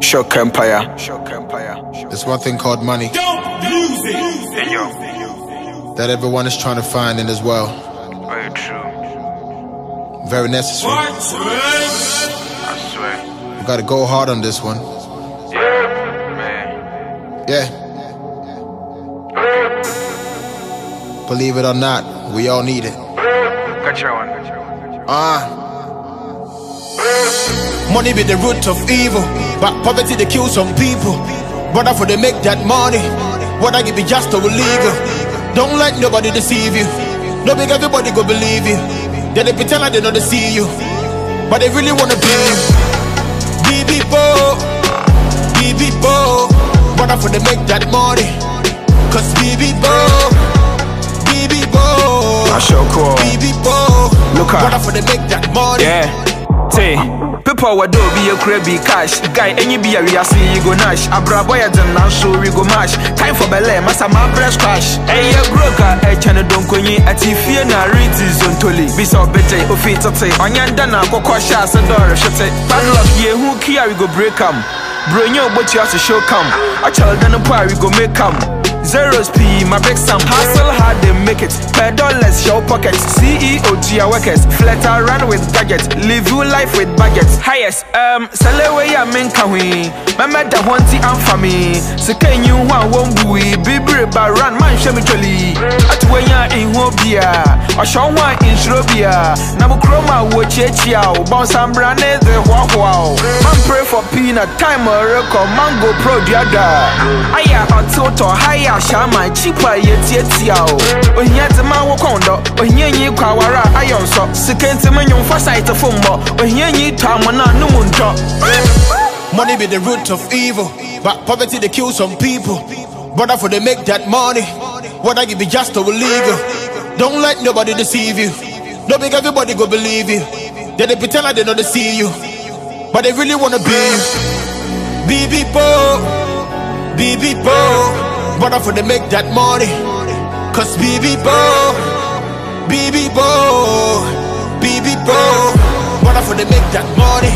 Shock Empire. Shock Empire. There's one thing called money Hey, yo. that everyone is trying to find in this world. Very true. Very necessary. I swear. We gotta go hard on this one. Yeah. Man. Yeah. Believe it or not, we all need it. Catch your one. Ah. Money be the root of evil, but poverty they kill some people. Brother, for they make that money, what I give be just or illegal. Don't let nobody deceive you. No big everybody go believe you. Then they pretend like they know they see you, but they really wanna be you. BB Bo, BB Bo, brother, for they make that money. Cause BB Bo, BB Bo. I show cool. BB Bo. Look out. Brother for they make that money. Yeah. Say, people were do be a crabby cash. Guy, any be a we are seeing you go nash. A bravo ya then now so we go mash. Time for belay, massa my breast crash. Hey, ya broker, a channel don't go in at if you na read is on tolly. Be so better, oh, of it, oh, say, on yan dana, cocoa and door, shut it. Bad luck, yeah, who care we go break 'em. Bro, you but you have to show come. A child then a we go make 'em. Zeros P, my big Sam Hustle hard, they make it Per dollars, show pockets. CEO to your workers Flatter run with gadgets Live you life with baguettes Highest, um, away ya men kawi Mama da wanti am me. Sika you one won't bui Bibri ba run man shemi choli Atuwe ya in hobia Osho one in shrobia Nabu kroma wo chechia Bounce and brane the hua hua Man pray for peanut Time or record Mango pro diada. Aya ototo haya shama Chipa yeti yeti yao Ohia te ma wo kondo Ohia nyi kwa wara ayon so. Sikente menyon fasa ite fumbo Ohia nyi tamana numunto Money be the root of evil, but poverty they kill some people. Brother, for they make that money, what I give be just or illegal. Don't let nobody deceive you. Don't make everybody go believe you. Then they pretend like they they see you, but they really wanna be you. BB Bo, BB Bo, brother, for they make that money. Cause BB Bo, BB Bo, BB Bo, brother, for they make that money.